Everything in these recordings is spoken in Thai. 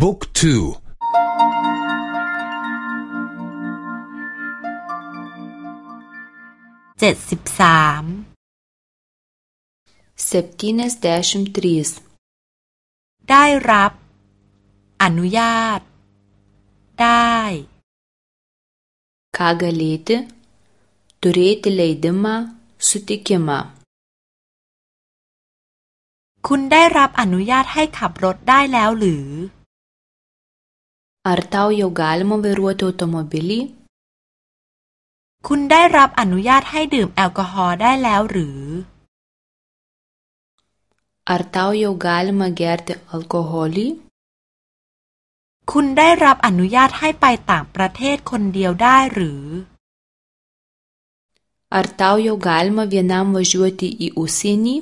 บุ๊กทูเจ็ดสิบสามเซปตินสเดชมทรีสได้รับ อนุญาต ได้คากาเลต t เรตเ i leidimą s u t i k คุณได้รับอนุญาตให้ขับรถได้แล้วหรือ Ar tau jau galima vairuoti automobilį? คุณได้รับอนุญาตให้ดื่มแอลกอฮอล์ได้แล้วหรือ Ar tau jau galima gerti alkoholį? คุณได้รับอนุญาตให้ไปต่างประเทศคนเดียวได้หรือ Ar tau jau galima vienam važiuoti į užsienį?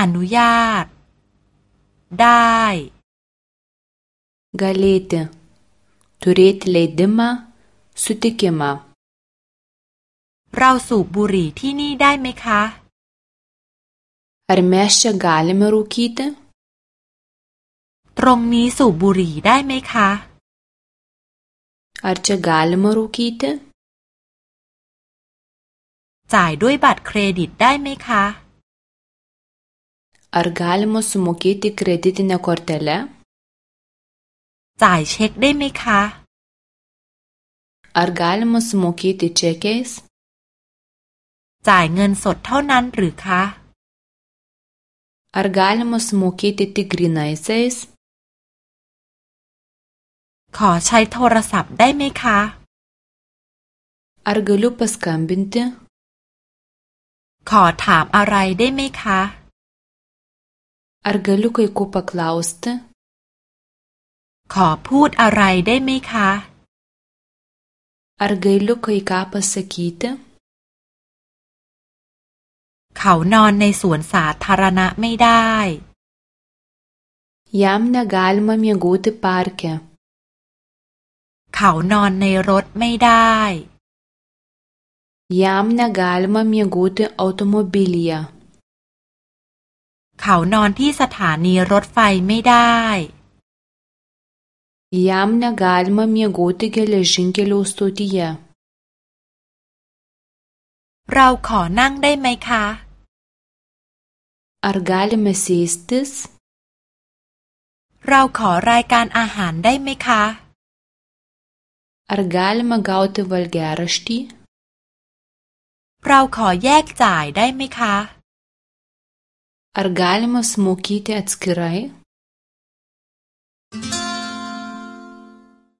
อนุญาต ได้ galėti turėti leidimą sutikimą เราสูบบุหรี่ที่นี่ได้ไหมคะ Ar mes čia galime rūkyti? ตรงนี้สูบบุหรี่ได้ไหมคะ Ar čia galima rūkyti? จ่ายด้วยบัตรเครดิตได้ไหมคะ Ar galima sumokėti kreditinę kortelę? จ่ายเช็คได้ไหมคะ Ar galima sumokėti čekiais? จ่ายเงินสดเท่านั้นหรือคะ Ar galima sumokėti tik grinaisiais? ขอใช้โทรศัพท์ได้ไหมคะ Ar galiu paskambinti? ขอถามอะไรได้ไหมคะ Ar galiu kai ko paklausti? ขอพูดอะไรได้ไหมคะอาร์ l u ลุคอยกาปสกีตเขานอนในสวนสาธารณะไม่ได้ยามนากาลมามี g u t ปาร์เกเขานอนในรถไม่ได้ยามนากาลมามี g u t ออโตโมบิลียเขานอนที่สถานีรถไฟไม่ได้ jam negalima miegoti geležinkelio stotyje. เราขอนั่งได้ไหมคะ Ar galime sėstis? เราขอรายการอาหารได้ไหมคะ Ar galime gauti valgeraštį? เราขอแยกจ่ายได้ไหมคะ Ar galima smokyti atskirai?